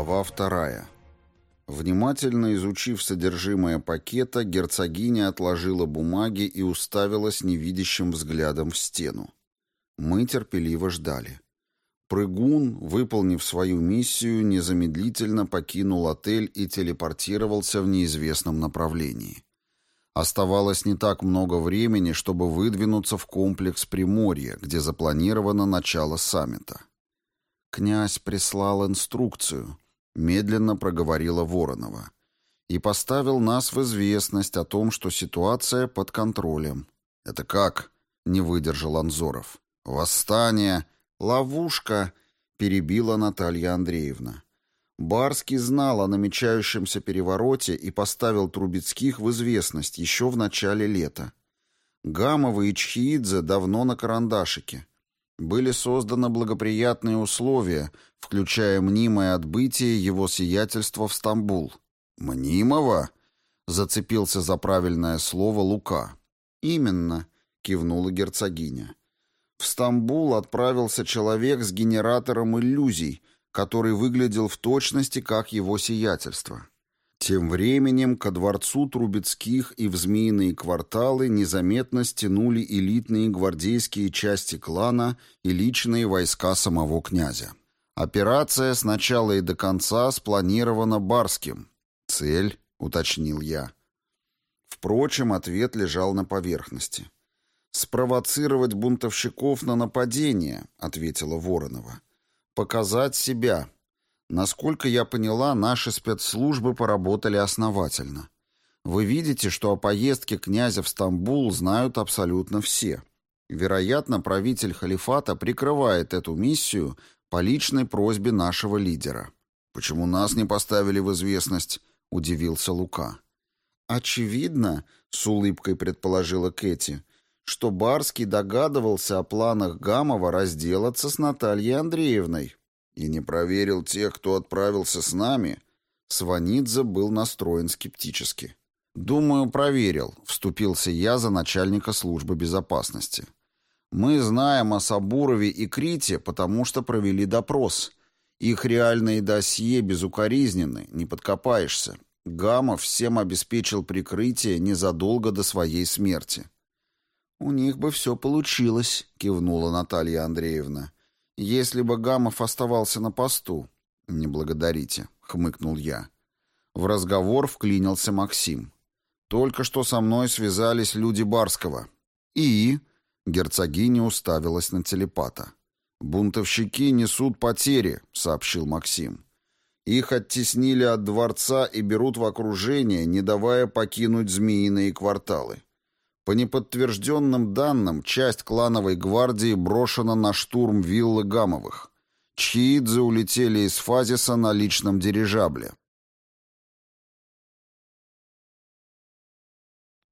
Глава вторая. Внимательно изучив содержимое пакета, герцогиня отложила бумаги и уставилась невидящим взглядом в стену. Мы терпеливо ждали. Прыгун, выполнив свою миссию, незамедлительно покинул отель и телепортировался в неизвестном направлении. Оставалось не так много времени, чтобы выдвинуться в комплекс Приморья, где запланировано начало саммита. «Князь прислал инструкцию», — медленно проговорила Воронова, «и поставил нас в известность о том, что ситуация под контролем». «Это как?» — не выдержал Анзоров. «Восстание! Ловушка!» — перебила Наталья Андреевна. Барский знал о намечающемся перевороте и поставил Трубецких в известность еще в начале лета. Гамова и Чхиидзе давно на карандашике. Были созданы благоприятные условия, включая мнимое отбытие его сиятельства в Стамбул. «Мнимого?» — зацепился за правильное слово Лука. «Именно», — кивнула герцогиня. В Стамбул отправился человек с генератором иллюзий, который выглядел в точности как его сиятельство. Тем временем ко дворцу Трубецких и в Змеиные кварталы незаметно стянули элитные гвардейские части клана и личные войска самого князя. Операция с начала и до конца спланирована Барским. «Цель?» — уточнил я. Впрочем, ответ лежал на поверхности. «Спровоцировать бунтовщиков на нападение», — ответила Воронова. «Показать себя, Насколько я поняла, наши спецслужбы поработали основательно. Вы видите, что о поездке князя в Стамбул знают абсолютно все. Вероятно, правитель халифата прикрывает эту миссию по личной просьбе нашего лидера. «Почему нас не поставили в известность?» — удивился Лука. «Очевидно», — с улыбкой предположила Кэти, что Барский догадывался о планах Гамова разделаться с Натальей Андреевной. И не проверил тех, кто отправился с нами? Сванидзе был настроен скептически. «Думаю, проверил», — вступился я за начальника службы безопасности. «Мы знаем о Сабурове и Крите, потому что провели допрос. Их реальные досье безукоризненны, не подкопаешься. Гамов всем обеспечил прикрытие незадолго до своей смерти». «У них бы все получилось», — кивнула Наталья Андреевна. Если бы Гамов оставался на посту... «Не благодарите», — хмыкнул я. В разговор вклинился Максим. «Только что со мной связались люди Барского». «И?» — герцогиня уставилась на телепата. «Бунтовщики несут потери», — сообщил Максим. «Их оттеснили от дворца и берут в окружение, не давая покинуть змеиные кварталы. По неподтвержденным данным, часть клановой гвардии брошена на штурм виллы Гамовых. Чхиидзе улетели из Фазиса на личном дирижабле.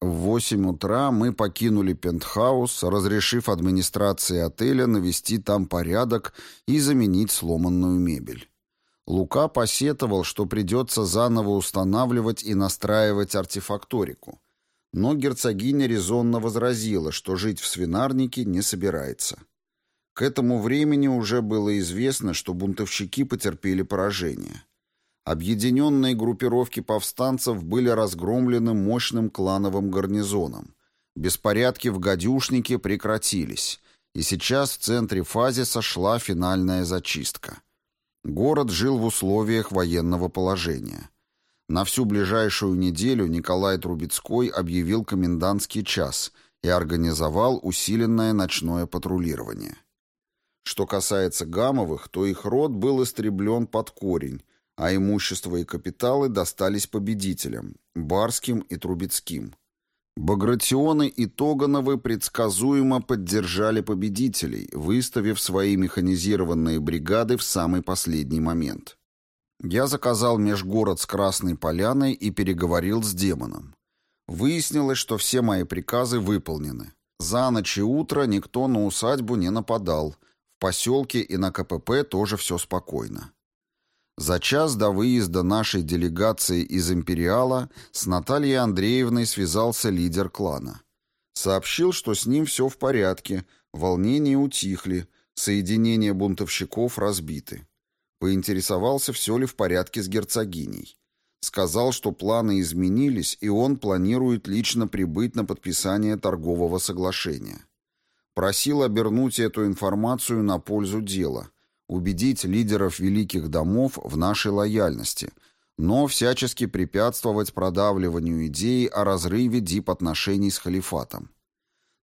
В восемь утра мы покинули пентхаус, разрешив администрации отеля навести там порядок и заменить сломанную мебель. Лука посетовал, что придется заново устанавливать и настраивать артефакторику – но герцогиня резонно возразила, что жить в свинарнике не собирается. К этому времени уже было известно, что бунтовщики потерпели поражение. Объединенные группировки повстанцев были разгромлены мощным клановым гарнизоном. Беспорядки в гадюшнике прекратились, и сейчас в центре фазе сошла финальная зачистка. Город жил в условиях военного положения. На всю ближайшую неделю Николай Трубецкой объявил комендантский час и организовал усиленное ночное патрулирование. Что касается Гамовых, то их род был истреблен под корень, а имущество и капиталы достались победителям – Барским и Трубецким. Багратионы и Тогановы предсказуемо поддержали победителей, выставив свои механизированные бригады в самый последний момент. Я заказал межгород с Красной Поляной и переговорил с демоном. Выяснилось, что все мои приказы выполнены. За ночь и утро никто на усадьбу не нападал. В поселке и на КПП тоже все спокойно. За час до выезда нашей делегации из Империала с Натальей Андреевной связался лидер клана. Сообщил, что с ним все в порядке, волнения утихли, соединения бунтовщиков разбиты. Поинтересовался, все ли в порядке с герцогиней. Сказал, что планы изменились, и он планирует лично прибыть на подписание торгового соглашения. Просил обернуть эту информацию на пользу дела, убедить лидеров великих домов в нашей лояльности, но всячески препятствовать продавливанию идеи о разрыве дип-отношений с халифатом.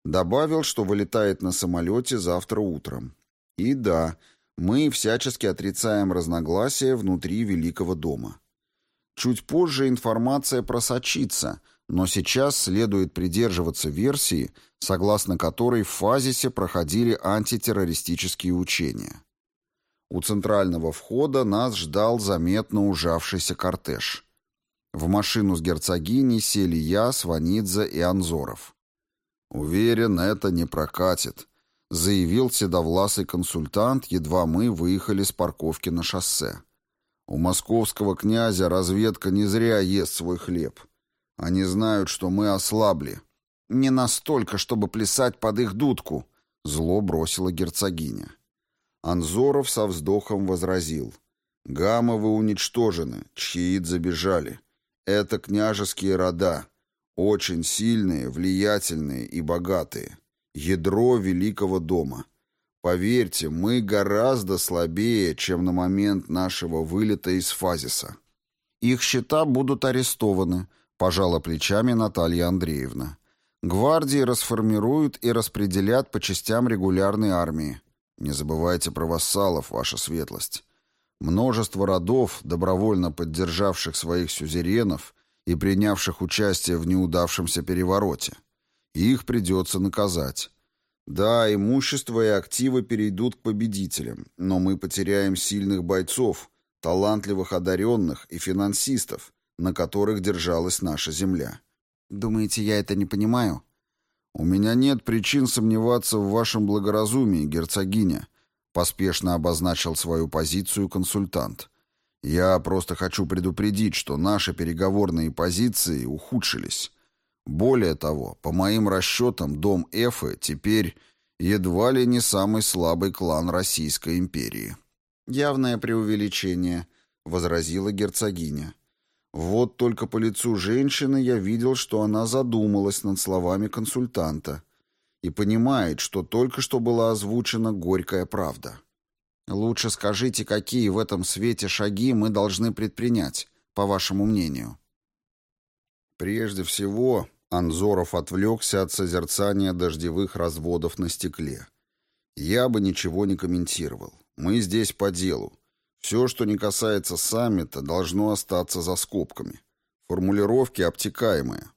Добавил, что вылетает на самолете завтра утром. И да, мы всячески отрицаем разногласия внутри Великого дома. Чуть позже информация просочится, но сейчас следует придерживаться версии, согласно которой в Фазисе проходили антитеррористические учения. У центрального входа нас ждал заметно ужавшийся кортеж. В машину с герцогиней сели я, Сванидзе и Анзоров. «Уверен, это не прокатит», — заявил седовласый консультант, едва мы выехали с парковки на шоссе. У московского князя разведка не зря ест свой хлеб. Они знают, что мы ослабли. Не настолько, чтобы плясать под их дудку, зло бросила герцогиня. Анзоров со вздохом возразил. Гамовы уничтожены, чьиит забежали. Это княжеские рода, очень сильные, влиятельные и богатые. Ядро великого дома. Поверьте, мы гораздо слабее, чем на момент нашего вылета из Фазиса. Их счета будут арестованы, пожала плечами Наталья Андреевна. Гвардии расформируют и распределят по частям регулярной армии. Не забывайте про вассалов, ваша светлость. Множество родов, добровольно поддержавших своих сюзеренов и принявших участие в неудавшемся перевороте. Их придется наказать. Да, имущество и активы перейдут к победителям, но мы потеряем сильных бойцов, талантливых одаренных и финансистов, на которых держалась наша земля. Думаете, я это не понимаю? У меня нет причин сомневаться в вашем благоразумии, герцогиня, поспешно обозначил свою позицию консультант. Я просто хочу предупредить, что наши переговорные позиции ухудшились. Более того, по моим расчетам, дом Эфы теперь едва ли не самый слабый клан Российской империи. «Явное преувеличение», — возразила герцогиня. Вот только по лицу женщины я видел, что она задумалась над словами консультанта и понимает, что только что была озвучена горькая правда. «Лучше скажите, какие в этом свете шаги мы должны предпринять, по вашему мнению?» Прежде всего, Анзоров отвлекся от созерцания дождевых разводов на стекле. Я бы ничего не комментировал. Мы здесь по делу. Все, что не касается саммита, должно остаться за скобками. Формулировки обтекаемые.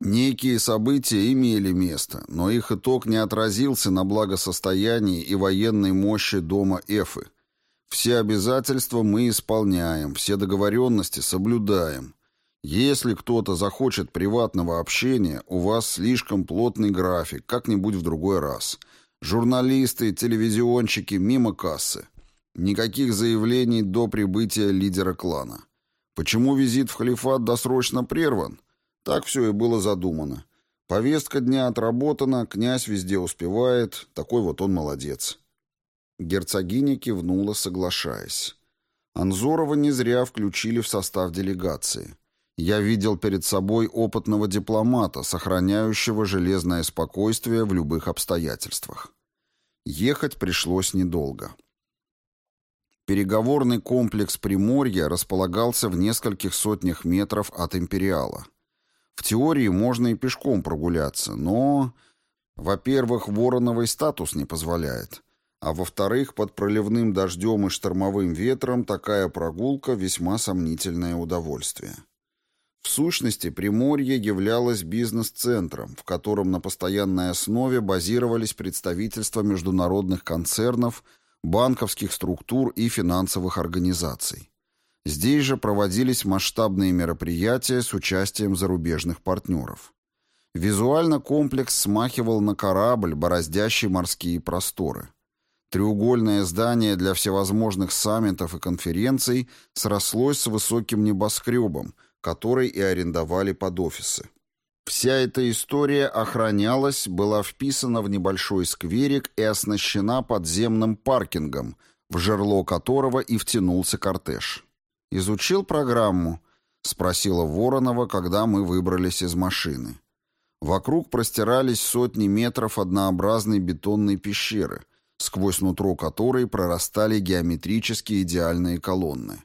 Некие события имели место, но их итог не отразился на благосостоянии и военной мощи дома Эфы. Все обязательства мы исполняем, все договоренности соблюдаем. Если кто-то захочет приватного общения, у вас слишком плотный график, как-нибудь в другой раз. Журналисты, телевизионщики, мимо кассы. Никаких заявлений до прибытия лидера клана. Почему визит в халифат досрочно прерван? Так все и было задумано. Повестка дня отработана, князь везде успевает, такой вот он молодец. Герцогиня кивнула, соглашаясь. Анзорова не зря включили в состав делегации. Я видел перед собой опытного дипломата, сохраняющего железное спокойствие в любых обстоятельствах. Ехать пришлось недолго. Переговорный комплекс Приморья располагался в нескольких сотнях метров от Империала. В теории можно и пешком прогуляться, но... Во-первых, Вороновый статус не позволяет. А во-вторых, под проливным дождем и штормовым ветром такая прогулка весьма сомнительное удовольствие. В сущности, Приморье являлось бизнес-центром, в котором на постоянной основе базировались представительства международных концернов, банковских структур и финансовых организаций. Здесь же проводились масштабные мероприятия с участием зарубежных партнеров. Визуально комплекс смахивал на корабль, бороздящий морские просторы. Треугольное здание для всевозможных саммитов и конференций срослось с высоким небоскребом – который и арендовали под офисы. Вся эта история охранялась, была вписана в небольшой скверик и оснащена подземным паркингом, в жерло которого и втянулся кортеж. «Изучил программу?» — спросила Воронова, когда мы выбрались из машины. Вокруг простирались сотни метров однообразной бетонной пещеры, сквозь нутро которой прорастали геометрически идеальные колонны.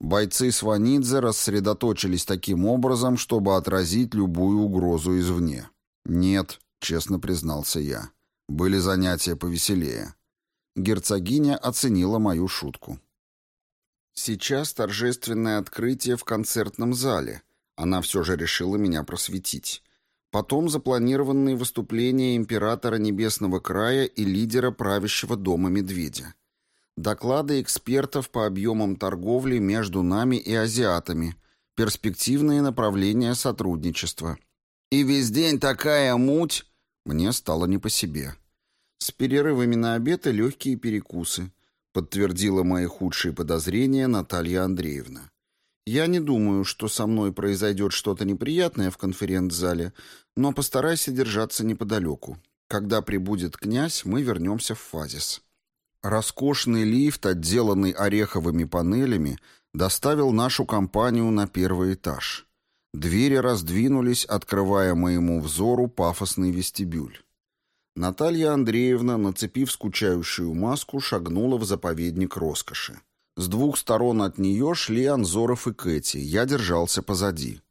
Бойцы Сванидзе рассредоточились таким образом, чтобы отразить любую угрозу извне. «Нет», — честно признался я. «Были занятия повеселее». Герцогиня оценила мою шутку. «Сейчас торжественное открытие в концертном зале. Она все же решила меня просветить. Потом запланированные выступления императора Небесного края и лидера правящего дома Медведя. Доклады экспертов по объемам торговли между нами и азиатами, перспективные направления сотрудничества. И весь день такая муть. Мне стало не по себе. С перерывами на обед и легкие перекусы, подтвердила мои худшие подозрения Наталья Андреевна. Я не думаю, что со мной произойдет что-то неприятное в конференц-зале, но постарайся держаться неподалеку. Когда прибудет князь, мы вернемся в фазис. Роскошный лифт, отделанный ореховыми панелями, доставил нашу компанию на первый этаж. Двери раздвинулись, открывая моему взору пафосный вестибюль. Наталья Андреевна, нацепив скучающую маску, шагнула в заповедник роскоши. С двух сторон от нее шли Анзоров и Кэти, я держался позади.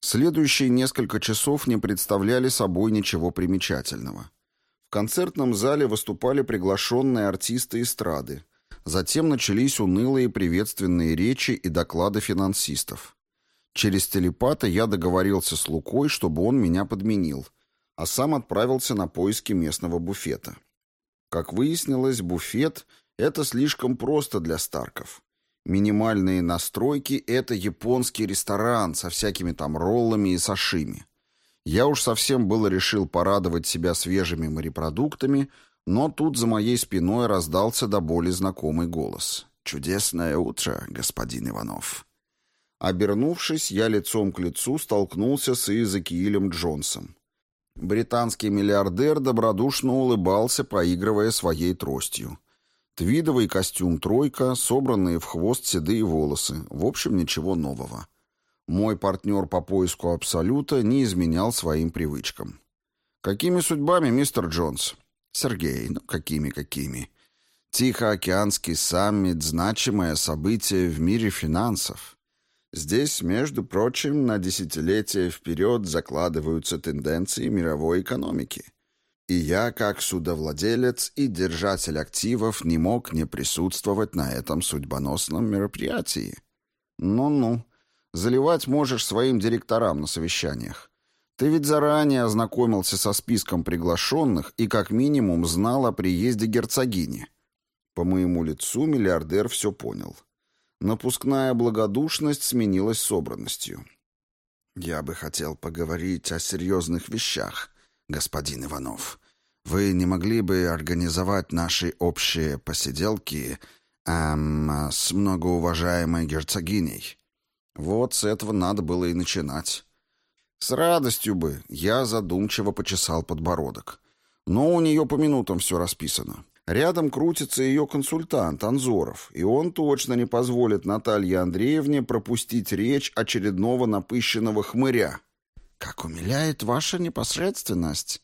Следующие несколько часов не представляли собой ничего примечательного. В концертном зале выступали приглашенные артисты эстрады. Затем начались унылые приветственные речи и доклады финансистов. Через телепата я договорился с Лукой, чтобы он меня подменил, а сам отправился на поиски местного буфета. Как выяснилось, буфет — это слишком просто для Старков. Минимальные настройки — это японский ресторан со всякими там роллами и сашими. Я уж совсем было решил порадовать себя свежими морепродуктами, но тут за моей спиной раздался до боли знакомый голос. «Чудесное утро, господин Иванов». Обернувшись, я лицом к лицу столкнулся с Иезекиилем Джонсом. Британский миллиардер добродушно улыбался, поигрывая своей тростью. Твидовый костюм «тройка», собранные в хвост седые волосы. В общем, ничего нового. Мой партнер по поиску Абсолюта не изменял своим привычкам. «Какими судьбами, мистер Джонс?» «Сергей, ну какими-какими?» «Тихоокеанский саммит — значимое событие в мире финансов. Здесь, между прочим, на десятилетия вперед закладываются тенденции мировой экономики. И я, как судовладелец и держатель активов, не мог не присутствовать на этом судьбоносном мероприятии. Ну-ну». Заливать можешь своим директорам на совещаниях. Ты ведь заранее ознакомился со списком приглашенных и как минимум знал о приезде герцогини. По моему лицу миллиардер все понял. Напускная благодушность сменилась собранностью. «Я бы хотел поговорить о серьезных вещах, господин Иванов. Вы не могли бы организовать наши общие посиделки эм, с многоуважаемой герцогиней?» Вот с этого надо было и начинать. С радостью бы я задумчиво почесал подбородок. Но у нее по минутам все расписано. Рядом крутится ее консультант Анзоров, и он точно не позволит Наталье Андреевне пропустить речь очередного напыщенного хмыря. «Как умиляет ваша непосредственность!»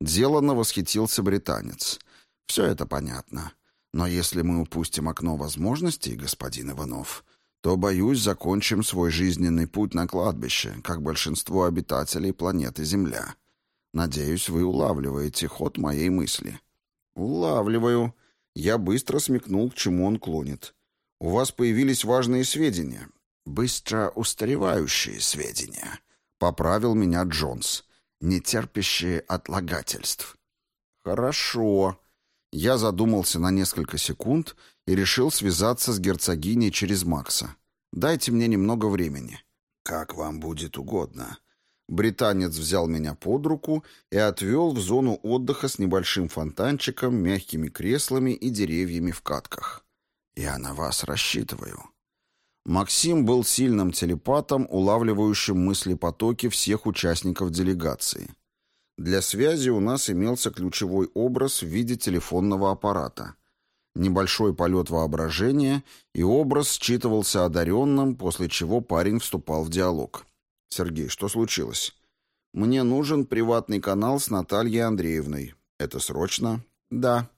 Деланно восхитился британец. «Все это понятно. Но если мы упустим окно возможностей, господин Иванов, то, боюсь, закончим свой жизненный путь на кладбище, как большинство обитателей планеты Земля. Надеюсь, вы улавливаете ход моей мысли». «Улавливаю». Я быстро смекнул, к чему он клонит. «У вас появились важные сведения». «Быстро устаревающие сведения», — поправил меня Джонс, не терпящие отлагательств. «Хорошо». Я задумался на несколько секунд — и решил связаться с герцогиней через Макса. «Дайте мне немного времени». «Как вам будет угодно». Британец взял меня под руку и отвел в зону отдыха с небольшим фонтанчиком, мягкими креслами и деревьями в катках. «Я на вас рассчитываю». Максим был сильным телепатом, улавливающим мысли-потоки всех участников делегации. Для связи у нас имелся ключевой образ в виде телефонного аппарата — Небольшой полет воображения, и образ считывался одаренным, после чего парень вступал в диалог. «Сергей, что случилось?» «Мне нужен приватный канал с Натальей Андреевной. Это срочно?» «Да».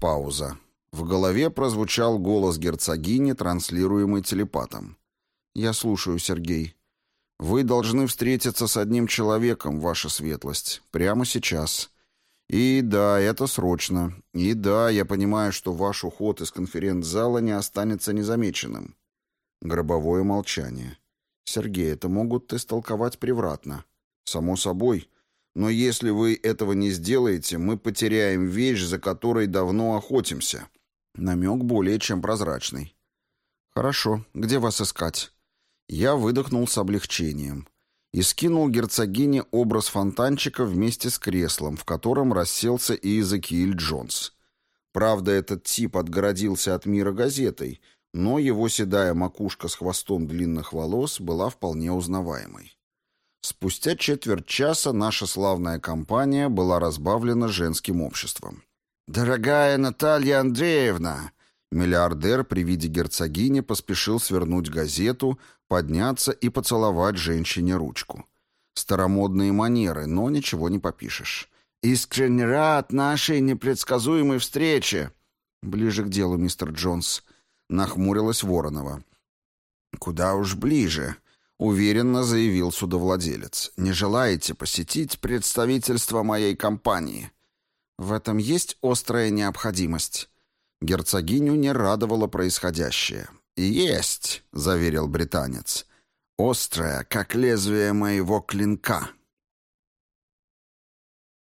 Пауза. В голове прозвучал голос герцогини, транслируемый телепатом. «Я слушаю, Сергей. Вы должны встретиться с одним человеком, ваша светлость, прямо сейчас. И да, это срочно. И да, я понимаю, что ваш уход из конференц-зала не останется незамеченным». Гробовое молчание. «Сергей, это могут истолковать превратно». «Само собой. Но если вы этого не сделаете, мы потеряем вещь, за которой давно охотимся». Намек более чем прозрачный. «Хорошо. Где вас искать?» Я выдохнул с облегчением и скинул герцогине образ фонтанчика вместе с креслом, в котором расселся и Иезекииль Джонс. Правда, этот тип отгородился от мира газетой, но его седая макушка с хвостом длинных волос была вполне узнаваемой. Спустя четверть часа наша славная компания была разбавлена женским обществом. «Дорогая Наталья Андреевна!» Миллиардер при виде герцогини поспешил свернуть газету, подняться и поцеловать женщине ручку. Старомодные манеры, но ничего не попишешь. «Искренне рад нашей непредсказуемой встрече!» «Ближе к делу, мистер Джонс», — нахмурилась Воронова. «Куда уж ближе», — уверенно заявил судовладелец. «Не желаете посетить представительство моей компании?» «В этом есть острая необходимость». Герцогиню не радовало происходящее. «Есть», — заверил британец. «Острая, как лезвие моего клинка».